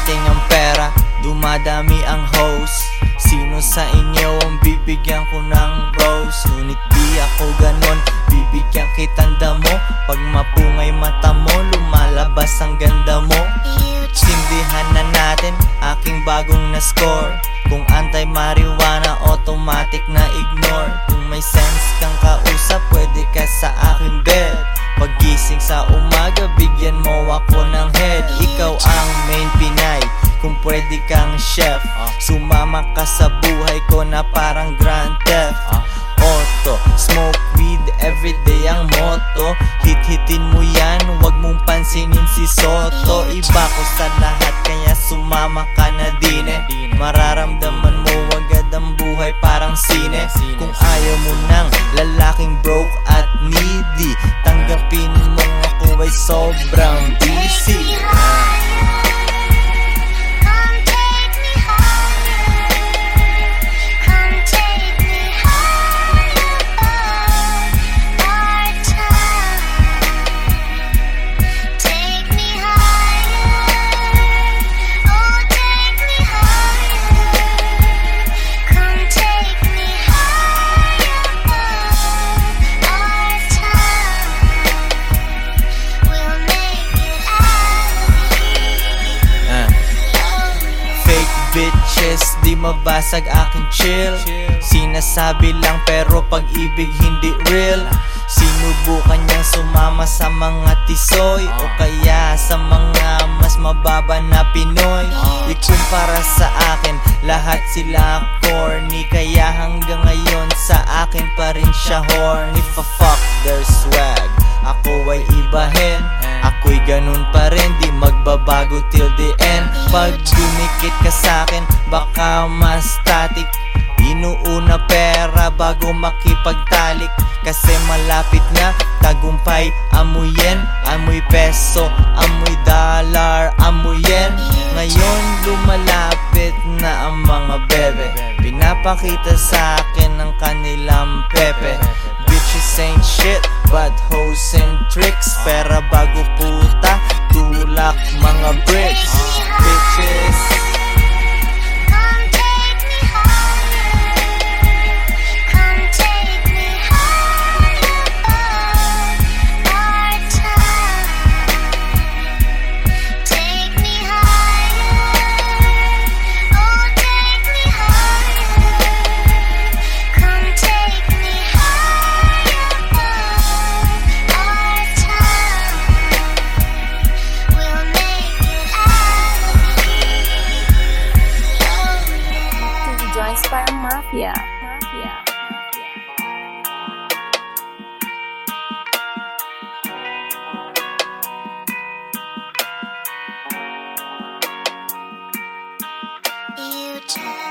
Dumadating ang pera, dumadami ang host Sino sa inyo ang bibigyan ko ng rose? Ngunit di ako ganon, bibigyan kitang damo. Pag mapungay mata mo, lumalabas ang ganda mo. Sindihan na natin, aking bagong na score Kung anti-marijuana, automatic na ignore. Kung may sense kang kausap, pwede ka sa chef. Sumama ka sa buhay ko na parang grand theft. Auto, smoke weed, everyday ang motto. Hit-hitin mo yan, wag mong pansinin si Soto. Iba ko sa lahat, kaya sumama ka na din eh. Mararamdaman mo agad ang buhay parang sine. Kung ayaw mo ng lalaking broke at needy Tanggapin mo ako ay sobrang busy bitches, di mabasag aking chill. Sinasabi lang pero pag-ibig hindi real. Sinubukan niyang sumama sa mga tisoy O kaya sa mga mas mababa na Pinoy. Ikumpara sa akin, lahat sila corny. Kaya hanggang ngayon sa akin pa rin siya horny. If a fuck their swag, ako ay ibahin. Ako'y ganun pa rin, di magbabago till the end. Pag dumikit ka sa'kin, baka mas static. Inuuna pera bago makipagtalik. Kasi malapit na tagumpay Amoy yen, amoy peso, amoy dollar, amoy yen. Ngayon lumalapit na ang mga bebe. Pinapakita sa'kin ang kanilang pepe. Bitches ain't shit, but hoes and tricks. Pera by mafia. You just